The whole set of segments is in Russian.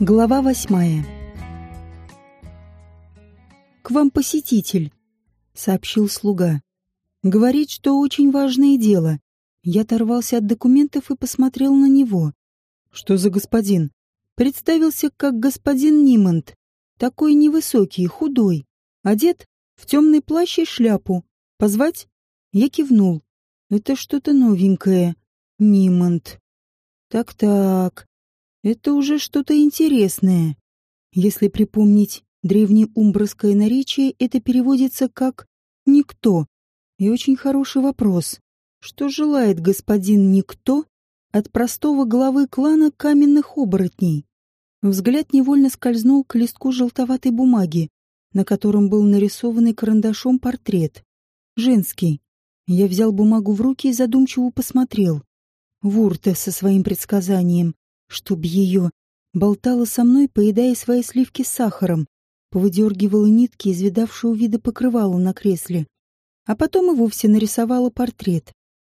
Глава восьмая. «К вам посетитель», — сообщил слуга. «Говорит, что очень важное дело». Я оторвался от документов и посмотрел на него. «Что за господин?» Представился как господин Нимонт. Такой невысокий, худой. Одет в темный плащ и шляпу. Позвать? Я кивнул. Это что-то новенькое. Нимонт. Так-так. Это уже что-то интересное. Если припомнить древнеумбрское наречие, это переводится как «никто». И очень хороший вопрос. Что желает господин Никто от простого главы клана каменных оборотней? Взгляд невольно скользнул к листку желтоватой бумаги, на котором был нарисованный карандашом портрет. Женский. Я взял бумагу в руки и задумчиво посмотрел. Вурта со своим предсказанием чтоб ее болтала со мной, поедая свои сливки с сахаром, повыдергивала нитки из видавшего вида покрывала на кресле, а потом и вовсе нарисовала портрет.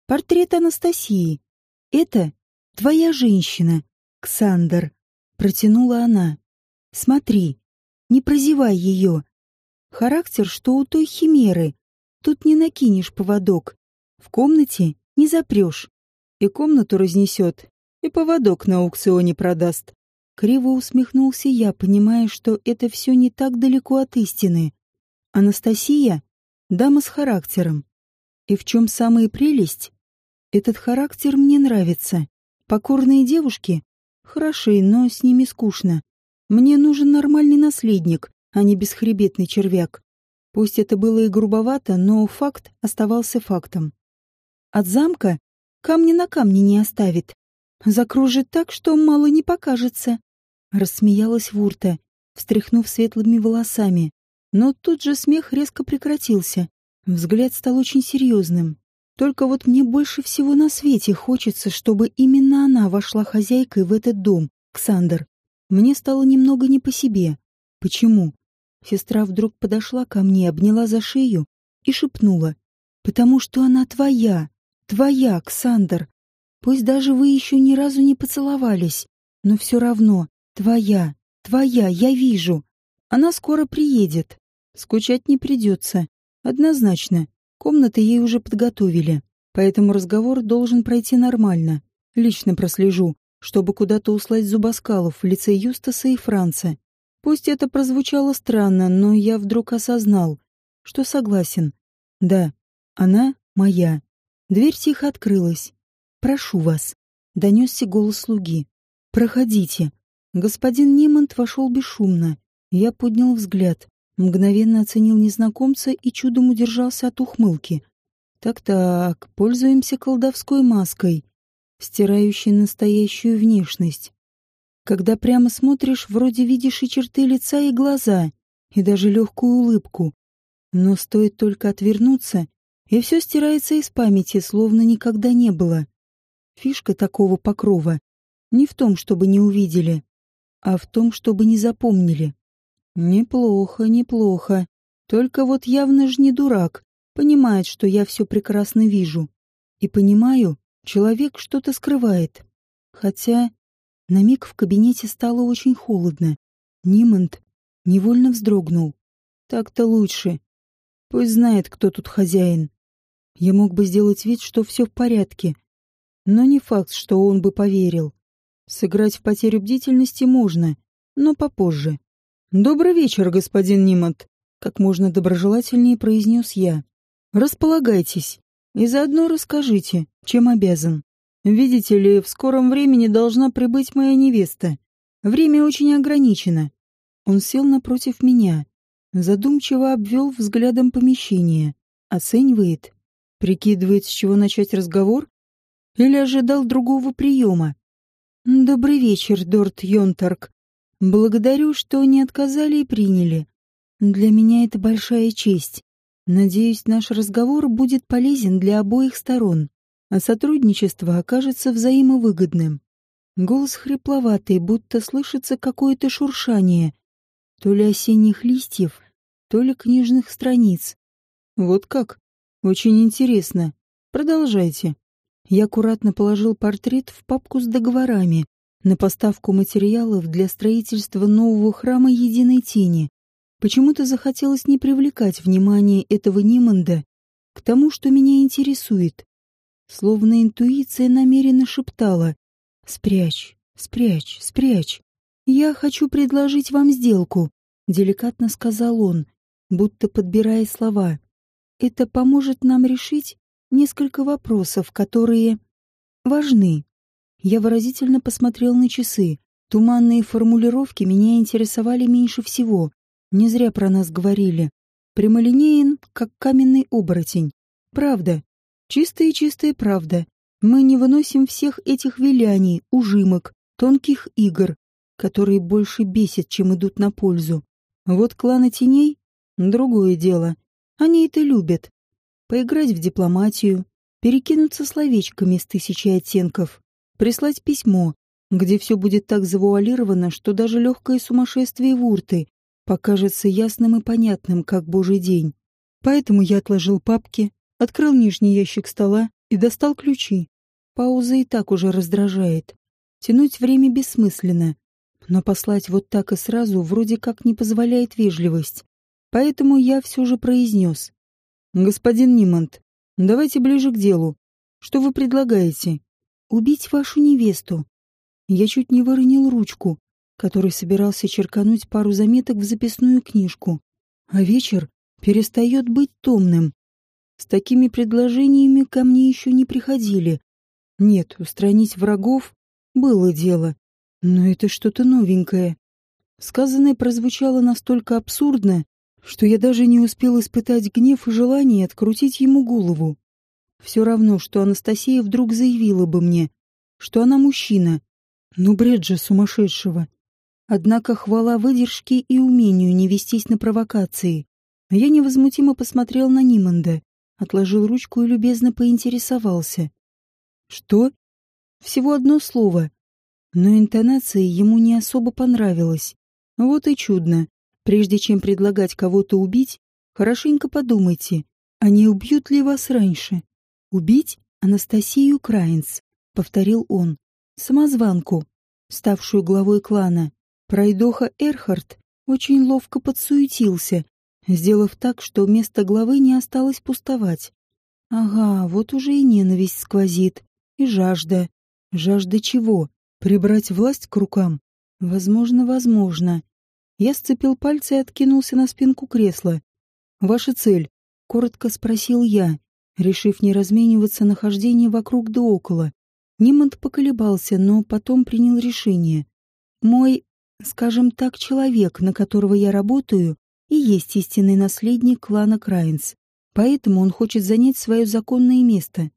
Портрет Анастасии. Это твоя женщина, Ксандр, протянула она. Смотри, не прозевай ее. Характер, что у той химеры. Тут не накинешь поводок. В комнате не запрешь. И комнату разнесет, и поводок на аукционе продаст. Криво усмехнулся я, понимая, что это все не так далеко от истины. Анастасия — дама с характером. И в чем самая прелесть? Этот характер мне нравится. Покорные девушки — хороши, но с ними скучно. Мне нужен нормальный наследник, а не бесхребетный червяк. Пусть это было и грубовато, но факт оставался фактом. От замка камни на камне не оставит. Закружит так, что мало не покажется. Рассмеялась Вурта, встряхнув светлыми волосами. Но тут же смех резко прекратился. Взгляд стал очень серьезным. Только вот мне больше всего на свете хочется, чтобы именно она вошла хозяйкой в этот дом, Ксандр. Мне стало немного не по себе. Почему? Сестра вдруг подошла ко мне, обняла за шею и шепнула. «Потому что она твоя, твоя, Ксандр. Пусть даже вы еще ни разу не поцеловались, но все равно, твоя, твоя, я вижу. Она скоро приедет. Скучать не придется. Однозначно. Комнаты ей уже подготовили. Поэтому разговор должен пройти нормально. Лично прослежу, чтобы куда-то услать зубоскалов в лице Юстаса и Франца. Пусть это прозвучало странно, но я вдруг осознал, что согласен. Да, она моя. Дверь тихо открылась. «Прошу вас», — донесся голос слуги. «Проходите». Господин Нимонт вошел бесшумно. Я поднял взгляд, мгновенно оценил незнакомца и чудом удержался от ухмылки. Так-так, пользуемся колдовской маской, стирающей настоящую внешность. Когда прямо смотришь, вроде видишь и черты лица, и глаза, и даже легкую улыбку. Но стоит только отвернуться, и все стирается из памяти, словно никогда не было. Фишка такого покрова не в том, чтобы не увидели, а в том, чтобы не запомнили. Неплохо, неплохо. Только вот явно ж не дурак, понимает, что я все прекрасно вижу. И понимаю, человек что-то скрывает. Хотя на миг в кабинете стало очень холодно. Нимонт невольно вздрогнул. Так-то лучше. Пусть знает, кто тут хозяин. Я мог бы сделать вид, что все в порядке, но не факт, что он бы поверил. Сыграть в потерю бдительности можно, но попозже. «Добрый вечер, господин Нимот», — как можно доброжелательнее произнес я. «Располагайтесь и заодно расскажите, чем обязан. Видите ли, в скором времени должна прибыть моя невеста. Время очень ограничено». Он сел напротив меня, задумчиво обвел взглядом помещение, оценивает, прикидывает, с чего начать разговор или ожидал другого приема? «Добрый вечер, Дорт Йонтарк. Благодарю, что не отказали и приняли. Для меня это большая честь. Надеюсь, наш разговор будет полезен для обоих сторон, а сотрудничество окажется взаимовыгодным». Голос хрипловатый, будто слышится какое-то шуршание. То ли осенних листьев, то ли книжных страниц. Вот как? Очень интересно. Продолжайте. Я аккуратно положил портрет в папку с договорами, на поставку материалов для строительства нового храма Единой Тени. Почему-то захотелось не привлекать внимание этого Ниманда к тому, что меня интересует. Словно интуиция намеренно шептала «Спрячь, спрячь, спрячь. Я хочу предложить вам сделку», — деликатно сказал он, будто подбирая слова. «Это поможет нам решить несколько вопросов, которые важны». Я выразительно посмотрел на часы. Туманные формулировки меня интересовали меньше всего. Не зря про нас говорили. Прямолинеен, как каменный оборотень. Правда. Чистая-чистая правда. Мы не выносим всех этих виляний, ужимок, тонких игр, которые больше бесят, чем идут на пользу. Вот кланы теней — другое дело. Они это любят. Поиграть в дипломатию, перекинуться словечками с тысячей оттенков, прислать письмо, где все будет так завуалировано, что даже легкое сумасшествие Вурты покажется ясным и понятным, как божий день. Поэтому я отложил папки, открыл нижний ящик стола и достал ключи. Пауза и так уже раздражает. Тянуть время бессмысленно. Но послать вот так и сразу вроде как не позволяет вежливость. Поэтому я все же произнес. «Господин Нимонт, давайте ближе к делу. Что вы предлагаете?» «Убить вашу невесту». Я чуть не выронил ручку, который собирался черкануть пару заметок в записную книжку. А вечер перестает быть томным. С такими предложениями ко мне еще не приходили. Нет, устранить врагов было дело. Но это что-то новенькое. Сказанное прозвучало настолько абсурдно, что я даже не успел испытать гнев и желание открутить ему голову. Все равно, что Анастасия вдруг заявила бы мне, что она мужчина. Ну, бред же сумасшедшего. Однако хвала выдержке и умению не вестись на провокации. Я невозмутимо посмотрел на Ниманда, отложил ручку и любезно поинтересовался. «Что?» Всего одно слово. Но интонация ему не особо понравилась. Вот и чудно. Прежде чем предлагать кого-то убить, хорошенько подумайте, а не убьют ли вас раньше. «Убить Анастасию Крайнс», — повторил он, — «самозванку, ставшую главой клана. Пройдоха Эрхард очень ловко подсуетился, сделав так, что место главы не осталось пустовать. Ага, вот уже и ненависть сквозит, и жажда. Жажда чего? Прибрать власть к рукам? Возможно, возможно. Я сцепил пальцы и откинулся на спинку кресла. «Ваша цель?» — коротко спросил я, решив не размениваться нахождение вокруг да около. Нимонт поколебался, но потом принял решение. «Мой Скажем так, человек, на которого я работаю, и есть истинный наследник клана Крайнс. Поэтому он хочет занять свое законное место.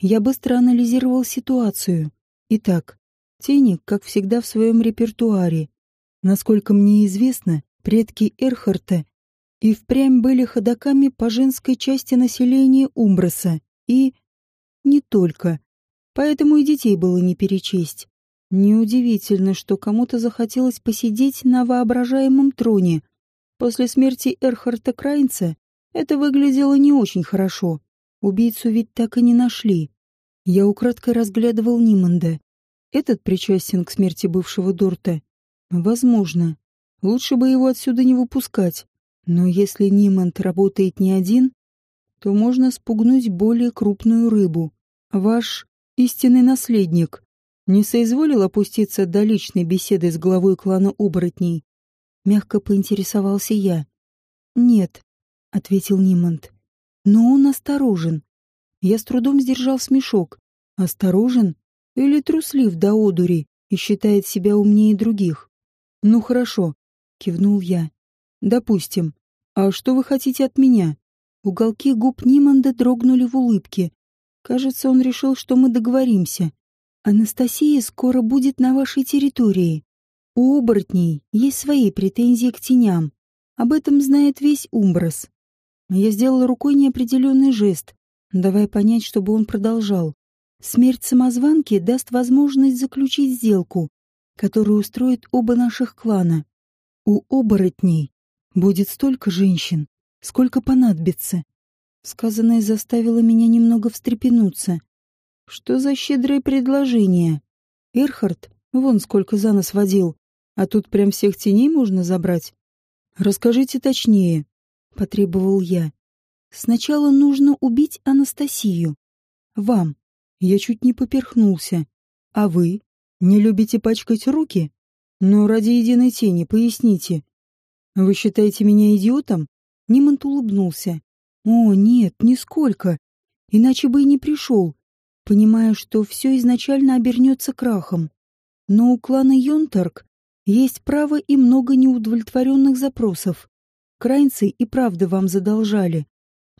Я быстро анализировал ситуацию. Итак, тени, как всегда, в своем репертуаре. Насколько мне известно, предки Эрхарта и впрямь были ходаками по женской части населения Умброса и... не только. Поэтому и детей было не перечесть. Неудивительно, что кому-то захотелось посидеть на воображаемом троне. После смерти Эрхарта Крайнца это выглядело не очень хорошо. Убийцу ведь так и не нашли. Я украдкой разглядывал Ниманда. Этот причастен к смерти бывшего Дорта. Возможно. Лучше бы его отсюда не выпускать. Но если Ниманд работает не один, то можно спугнуть более крупную рыбу. Ваш истинный наследник не соизволил опуститься до личной беседы с главой клана оборотней. Мягко поинтересовался я. «Нет», — ответил Нимонт. «Но он осторожен». Я с трудом сдержал смешок. «Осторожен? Или труслив до одури и считает себя умнее других?» «Ну хорошо», — кивнул я. «Допустим. А что вы хотите от меня?» Уголки губ Нимонда дрогнули в улыбке. Кажется, он решил, что мы договоримся. Анастасия скоро будет на вашей территории. У оборотней есть свои претензии к теням. Об этом знает весь Умброс. Я сделала рукой неопределенный жест, давая понять, чтобы он продолжал. Смерть самозванки даст возможность заключить сделку, которую устроит оба наших клана. У оборотней будет столько женщин, сколько понадобится. Сказанное заставило меня немного встрепенуться. Что за щедрое предложение? Эрхард Вон сколько за нас водил. А тут прям всех теней можно забрать. Расскажите точнее, — потребовал я. Сначала нужно убить Анастасию. Вам. Я чуть не поперхнулся. А вы? Не любите пачкать руки? Но ради единой тени поясните. Вы считаете меня идиотом? Нимонт улыбнулся. О, нет, нисколько. Иначе бы и не пришел, понимая, что все изначально обернется крахом. Но у клана Йонтарк есть право и много неудовлетворенных запросов. Крайнцы и правда вам задолжали.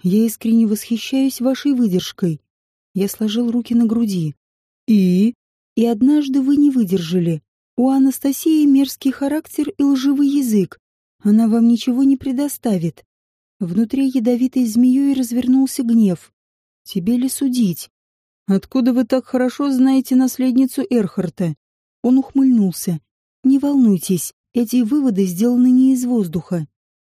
Я искренне восхищаюсь вашей выдержкой. Я сложил руки на груди. И? И однажды вы не выдержали. У Анастасии мерзкий характер и лживый язык. Она вам ничего не предоставит. Внутри ядовитой змеей развернулся гнев. Тебе ли судить? Откуда вы так хорошо знаете наследницу Эрхарта? Он ухмыльнулся. Не волнуйтесь, эти выводы сделаны не из воздуха.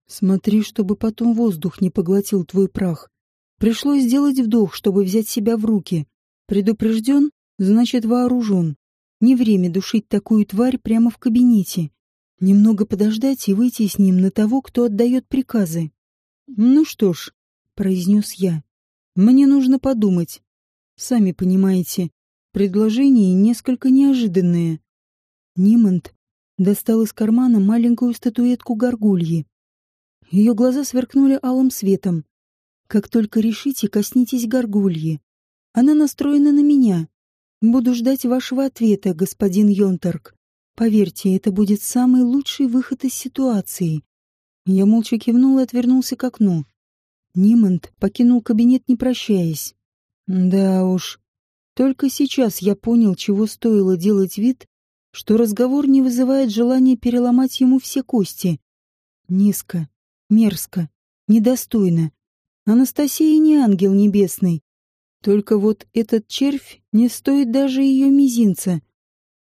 Смотри, чтобы потом воздух не поглотил твой прах. Пришлось сделать вдох, чтобы взять себя в руки. Предупрежден, значит вооружен. Не время душить такую тварь прямо в кабинете. Немного подождать и выйти с ним на того, кто отдает приказы. «Ну что ж», — произнес я, — «мне нужно подумать. Сами понимаете, предложение несколько неожиданное». Нимонт достал из кармана маленькую статуэтку горгульи. Ее глаза сверкнули алым светом. «Как только решите, коснитесь горгульи. Она настроена на меня. Буду ждать вашего ответа, господин Йонтарк. Поверьте, это будет самый лучший выход из ситуации. Я молча кивнул и отвернулся к окну. Нимонт покинул кабинет, не прощаясь. Да уж. Только сейчас я понял, чего стоило делать вид, что разговор не вызывает желания переломать ему все кости. Низко, мерзко, недостойно. Анастасия не ангел небесный. Только вот этот червь не стоит даже ее мизинца.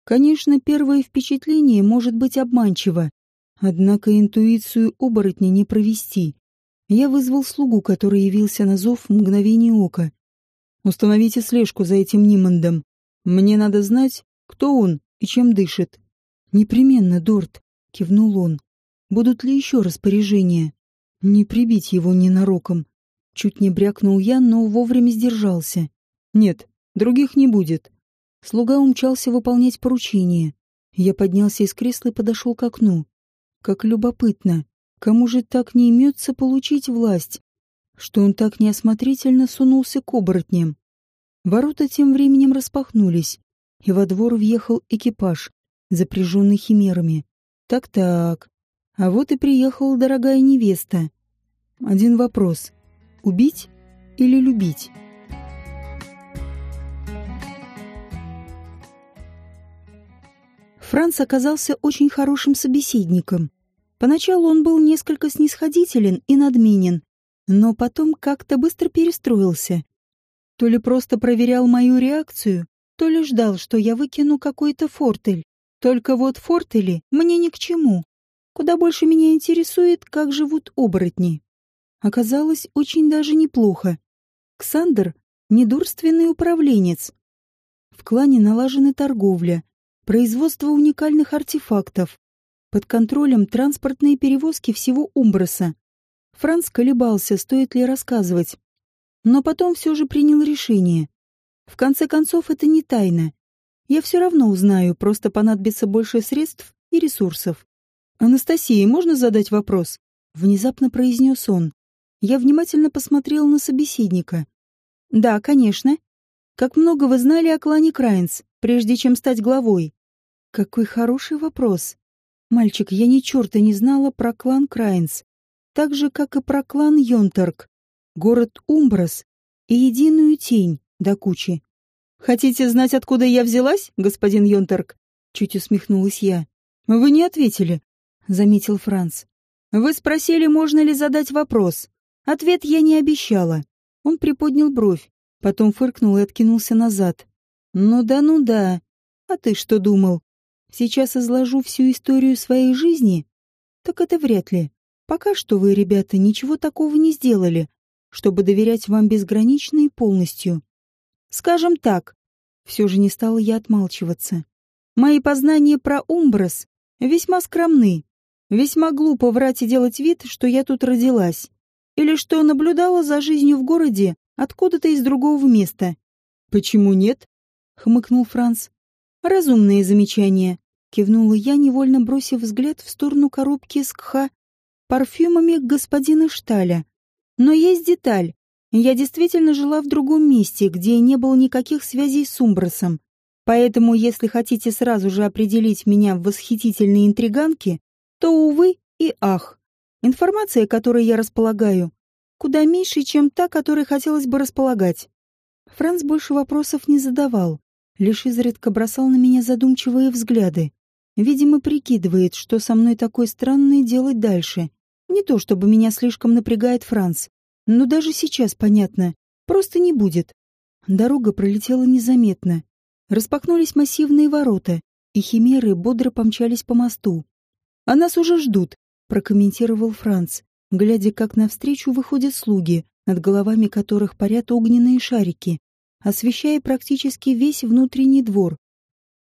Конечно, первое впечатление может быть обманчиво, Однако интуицию оборотня не провести. Я вызвал слугу, который явился на зов в мгновение ока. «Установите слежку за этим Нимандом. Мне надо знать, кто он и чем дышит». «Непременно, Дорт», — кивнул он. «Будут ли еще распоряжения?» «Не прибить его ненароком». Чуть не брякнул я, но вовремя сдержался. «Нет, других не будет». Слуга умчался выполнять поручение. Я поднялся из кресла и подошел к окну. Как любопытно, кому же так не имется получить власть, что он так неосмотрительно сунулся к оборотням. Ворота тем временем распахнулись, и во двор въехал экипаж, запряженный химерами. Так-так, а вот и приехала дорогая невеста. Один вопрос — убить или любить? Франц оказался очень хорошим собеседником. Поначалу он был несколько снисходителен и надменен, но потом как-то быстро перестроился. То ли просто проверял мою реакцию, то ли ждал, что я выкину какой-то фортель. Только вот фортели мне ни к чему. Куда больше меня интересует, как живут оборотни. Оказалось, очень даже неплохо. Ксандр — недурственный управленец. В клане налажена торговля, производство уникальных артефактов, под контролем транспортные перевозки всего Умброса. Франц колебался, стоит ли рассказывать. Но потом все же принял решение. В конце концов, это не тайна. Я все равно узнаю, просто понадобится больше средств и ресурсов. «Анастасии, можно задать вопрос?» Внезапно произнес он. Я внимательно посмотрел на собеседника. «Да, конечно. Как много вы знали о клане Крайнс, прежде чем стать главой?» «Какой хороший вопрос. Мальчик, я ни черта не знала про клан Крайнс, так же, как и про клан Йонтарк, город Умброс и единую тень до кучи. «Хотите знать, откуда я взялась, господин Йонтарк?» Чуть усмехнулась я. «Вы не ответили», — заметил Франц. «Вы спросили, можно ли задать вопрос. Ответ я не обещала». Он приподнял бровь, потом фыркнул и откинулся назад. «Ну да, ну да. А ты что думал? Сейчас изложу всю историю своей жизни? Так это вряд ли. Пока что вы, ребята, ничего такого не сделали, чтобы доверять вам безгранично и полностью. Скажем так, все же не стала я отмалчиваться. Мои познания про Умброс весьма скромны. Весьма глупо врать и делать вид, что я тут родилась. Или что наблюдала за жизнью в городе откуда-то из другого места. «Почему нет?» — хмыкнул Франц. «Разумное замечание», — кивнула я, невольно бросив взгляд в сторону коробки с кха парфюмами господина Шталя. «Но есть деталь. Я действительно жила в другом месте, где не было никаких связей с Умбросом. Поэтому, если хотите сразу же определить меня в восхитительной интриганке, то, увы и ах. Информация, которой я располагаю, куда меньше, чем та, которой хотелось бы располагать. Франц больше вопросов не задавал, лишь изредка бросал на меня задумчивые взгляды. Видимо, прикидывает, что со мной такое странное делать дальше. Не то чтобы меня слишком напрягает Франц, но даже сейчас понятно, просто не будет. Дорога пролетела незаметно. Распахнулись массивные ворота, и химеры бодро помчались по мосту. «А нас уже ждут», — прокомментировал Франц, глядя, как навстречу выходят слуги, над головами которых парят огненные шарики, освещая практически весь внутренний двор.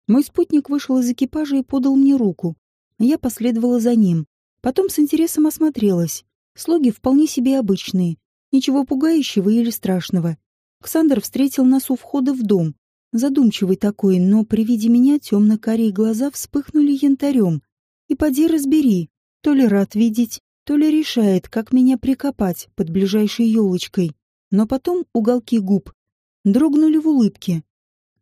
Мой спутник вышел из экипажа и подал мне руку. Я последовала за ним. Потом с интересом осмотрелась. Слуги вполне себе обычные, Ничего пугающего или страшного. Ксандр встретил нас у входа в дом. Задумчивый такой, но при виде меня темно-карие глаза вспыхнули янтарем. И поди разбери, то ли рад видеть, то ли решает, как меня прикопать под ближайшей елочкой. Но потом уголки губ дрогнули в улыбке.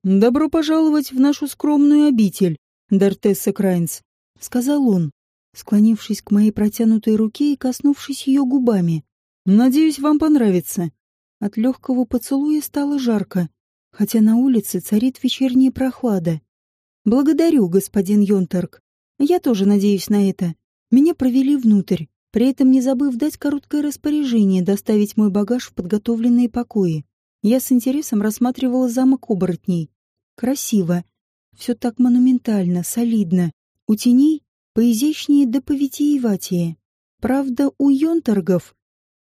«Добро пожаловать в нашу скромную обитель, Дартесса Крайнс», — сказал он, склонившись к моей протянутой руке и коснувшись ее губами. Надеюсь, вам понравится. От легкого поцелуя стало жарко, хотя на улице царит вечерняя прохлада. Благодарю, господин Йонтарк. Я тоже надеюсь на это. Меня провели внутрь, при этом не забыв дать короткое распоряжение доставить мой багаж в подготовленные покои. Я с интересом рассматривала замок оборотней. Красиво. Все так монументально, солидно. У теней поизящнее да повитиеватее. Правда, у Йонтаргов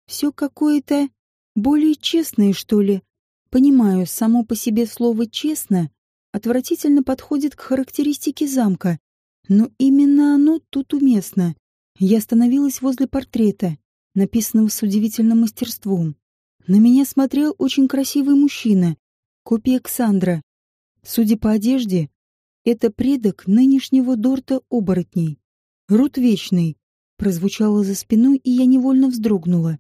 все какое-то более честное, что ли. Понимаю, само по себе слово «честно» отвратительно подходит к характеристике замка, но именно оно тут уместно. Я остановилась возле портрета, написанного с удивительным мастерством. На меня смотрел очень красивый мужчина, копия Ксандра. Судя по одежде, это предок нынешнего Дорта оборотней. Рут Вечный прозвучало за спиной, и я невольно вздрогнула.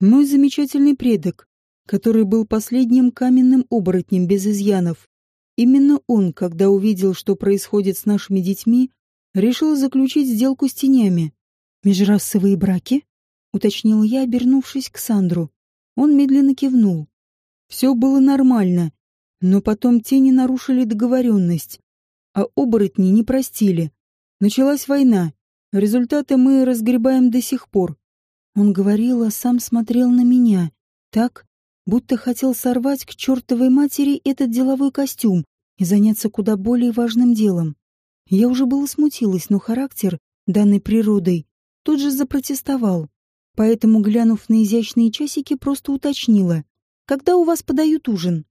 Мой замечательный предок, который был последним каменным оборотнем без изъянов. Именно он, когда увидел, что происходит с нашими детьми, решил заключить сделку с тенями. «Межрасовые браки?» — уточнил я, обернувшись к Сандру. Он медленно кивнул. Все было нормально, но потом тени нарушили договоренность, а оборотни не простили. Началась война. Результаты мы разгребаем до сих пор. Он говорил, а сам смотрел на меня. Так, будто хотел сорвать к чертовой матери этот деловой костюм и заняться куда более важным делом. Я уже было смутилась, но характер, данный природой, тут же запротестовал. Поэтому, глянув на изящные часики, просто уточнила. «Когда у вас подают ужин?»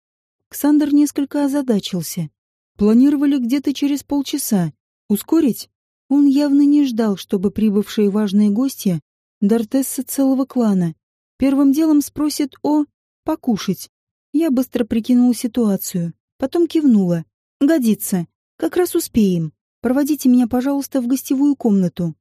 Ксандр несколько озадачился. «Планировали где-то через полчаса. Ускорить?» Он явно не ждал, чтобы прибывшие важные гости Дортесса целого клана. Первым делом спросит о покушать. Я быстро прикинула ситуацию, потом кивнула. Годится. Как раз успеем. Проводите меня, пожалуйста, в гостевую комнату.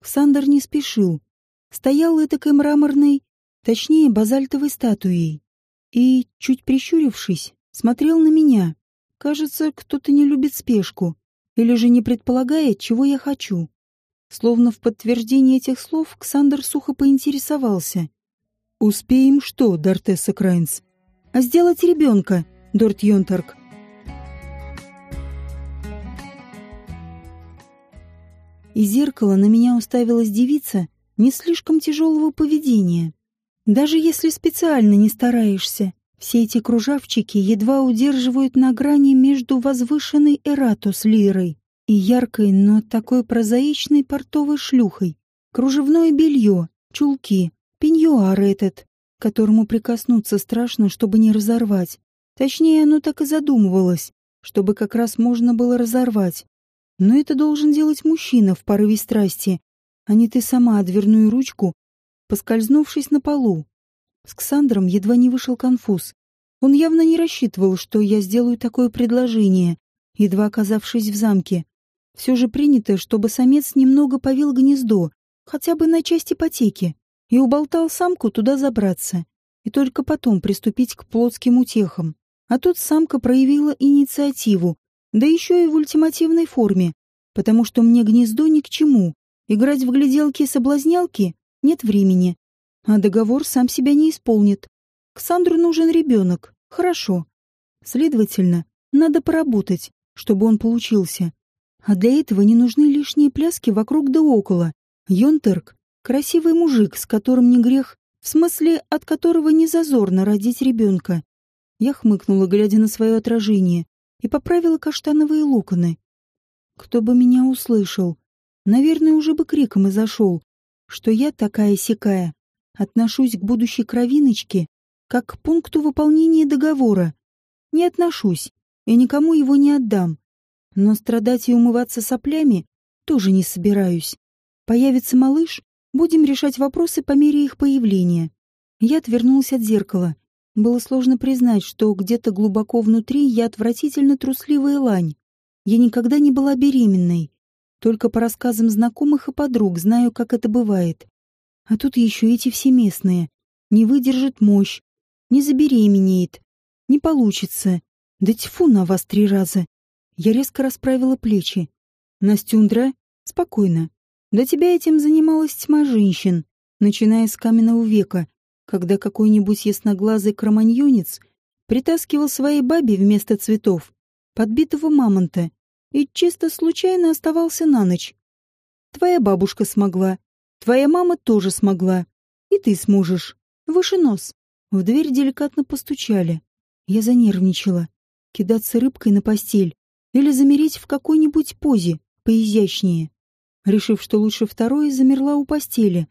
Ксандр не спешил. Стоял этакой мраморной, точнее, базальтовой статуей. И, чуть прищурившись, смотрел на меня. Кажется, кто-то не любит спешку. Или же не предполагает, чего я хочу. Словно в подтверждение этих слов Ксандр сухо поинтересовался. «Успеем что, Дортесса Крайнс?» «А сделать ребенка, Дорт Йонтарк». Из зеркала на меня уставилась девица не слишком тяжелого поведения. Даже если специально не стараешься, все эти кружавчики едва удерживают на грани между возвышенной Эрату лирой и яркой, но такой прозаичной портовой шлюхой. Кружевное белье, чулки, пеньюар этот, которому прикоснуться страшно, чтобы не разорвать. Точнее, оно так и задумывалось, чтобы как раз можно было разорвать. Но это должен делать мужчина в порыве страсти, а не ты сама дверную ручку, поскользнувшись на полу. С Ксандром едва не вышел конфуз. Он явно не рассчитывал, что я сделаю такое предложение, едва оказавшись в замке. Все же принято, чтобы самец немного повел гнездо, хотя бы на часть ипотеки, и уболтал самку туда забраться, и только потом приступить к плотским утехам. А тут самка проявила инициативу, да еще и в ультимативной форме, потому что мне гнездо ни к чему. Играть в гляделки-соблазнялки нет времени, а договор сам себя не исполнит. Ксандру нужен ребенок, хорошо. Следовательно, надо поработать, чтобы он получился. А для этого не нужны лишние пляски вокруг да около. Йонтерк — красивый мужик, с которым не грех, в смысле, от которого не зазорно родить ребенка. Я хмыкнула, глядя на свое отражение, и поправила каштановые локоны. Кто бы меня услышал, наверное, уже бы криком и зашел, что я такая-сякая, отношусь к будущей кровиночке, как к пункту выполнения договора. Не отношусь и никому его не отдам. Но страдать и умываться соплями тоже не собираюсь. Появится малыш, будем решать вопросы по мере их появления. Я отвернулась от зеркала. Было сложно признать, что где-то глубоко внутри я отвратительно трусливая лань. Я никогда не была беременной. Только по рассказам знакомых и подруг знаю, как это бывает. А тут еще эти все местные. Не выдержит мощь, не забеременеет, не получится. Да тьфу на вас три раза. Я резко расправила плечи. Настюндра, спокойно. До тебя этим занималась тьма женщин, начиная с каменного века, когда какой-нибудь ясноглазый кроманьонец притаскивал своей бабе вместо цветов подбитого мамонта и чисто случайно оставался на ночь. Твоя бабушка смогла, твоя мама тоже смогла, и ты сможешь. Выше нос. В дверь деликатно постучали. Я занервничала. Кидаться рыбкой на постель или замереть в какой-нибудь позе, поизящнее. Решив, что лучше второе, замерла у постели,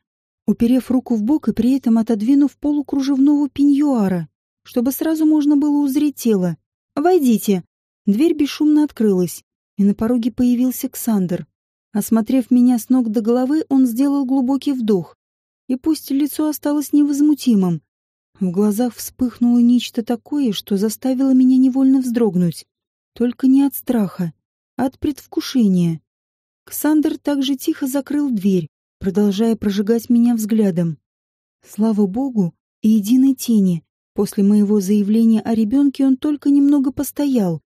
уперев руку в бок и при этом отодвинув полукружевного пеньюара, чтобы сразу можно было узреть тело. «Войдите!» Дверь бесшумно открылась, и на пороге появился Ксандр. Осмотрев меня с ног до головы, он сделал глубокий вдох. И пусть лицо осталось невозмутимым, в глазах вспыхнуло нечто такое, что заставило меня невольно вздрогнуть. Только не от страха, а от предвкушения. Ксандр также тихо закрыл дверь, продолжая прожигать меня взглядом. Слава богу, и единой тени. После моего заявления о ребенке он только немного постоял,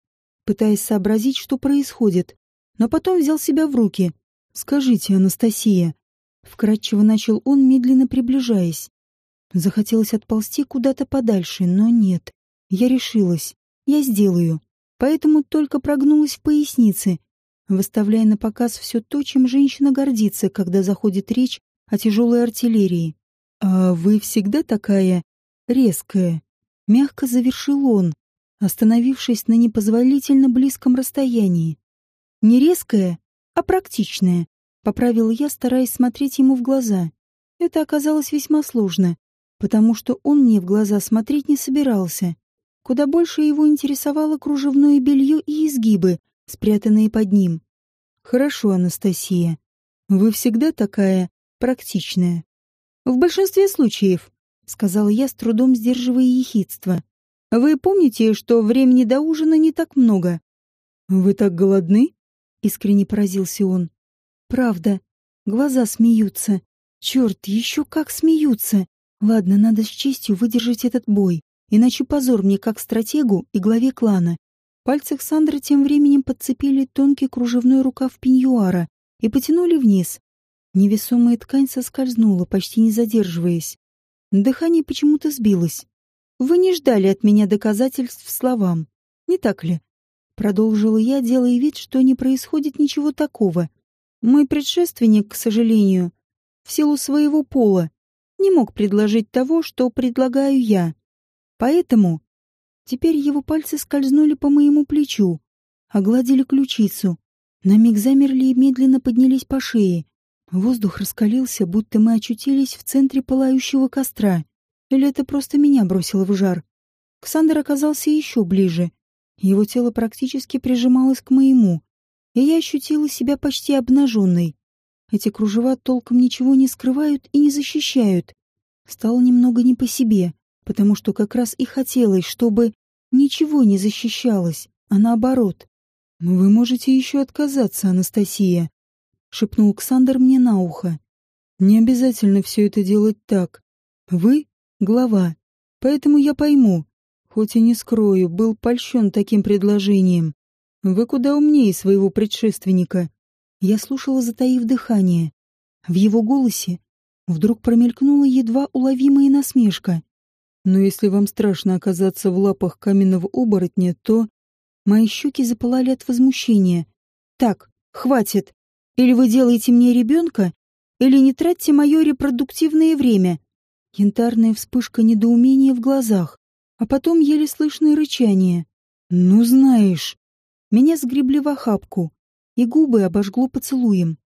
пытаясь сообразить, что происходит, но потом взял себя в руки. «Скажите, Анастасия», — вкратчиво начал он, медленно приближаясь. Захотелось отползти куда-то подальше, но нет. Я решилась. Я сделаю поэтому только прогнулась в пояснице, выставляя на показ все то, чем женщина гордится, когда заходит речь о тяжелой артиллерии. «А вы всегда такая резкая?» Мягко завершил он, остановившись на непозволительно близком расстоянии. «Не резкая, а практичная», — поправила я, стараясь смотреть ему в глаза. Это оказалось весьма сложно, потому что он мне в глаза смотреть не собирался. Куда больше его интересовало кружевное белье и изгибы, спрятанные под ним. «Хорошо, Анастасия. Вы всегда такая практичная». «В большинстве случаев», — сказала я, с трудом сдерживая ехидство. «Вы помните, что времени до ужина не так много?» «Вы так голодны?» — искренне поразился он. «Правда. Глаза смеются. Черт, еще как смеются. Ладно, надо с честью выдержать этот бой. Иначе позор мне как стратегу и главе клана. Пальцы Ксандра тем временем подцепили тонкий кружевной рукав пеньюара и потянули вниз. Невесомая ткань соскользнула, почти не задерживаясь. Дыхание почему-то сбилось. «Вы не ждали от меня доказательств словам, не так ли?» Продолжила я, делая вид, что не происходит ничего такого. Мой предшественник, к сожалению, в силу своего пола, не мог предложить того, что предлагаю я. Поэтому теперь его пальцы скользнули по моему плечу, огладили ключицу, на миг замерли и медленно поднялись по шее. Воздух раскалился, будто мы очутились в центре пылающего костра. Или это просто меня бросило в жар? Ксандр оказался еще ближе. Его тело практически прижималось к моему. и я ощутила себя почти обнаженной. Эти кружева толком ничего не скрывают и не защищают. Стало немного не по себе, потому что как раз и хотелось, чтобы ничего не защищалось, а наоборот. «Вы можете еще отказаться, Анастасия», — шепнул Ксандр мне на ухо. «Не обязательно все это делать так. Вы — глава, поэтому я пойму, хоть и не скрою, был польщен таким предложением. Вы куда умнее своего предшественника». Я слушала, затаив дыхание. В его голосе вдруг промелькнула едва уловимая насмешка. «Но если вам страшно оказаться в лапах каменного оборотня, то...» Мои щеки запылали от возмущения. «Так, хватит. Или вы делаете мне ребенка, или не тратьте мое репродуктивное время». Янтарная вспышка недоумения в глазах, а потом еле слышное рычание. «Ну, знаешь...» Меня сгребли в охапку, и губы обожгло поцелуем.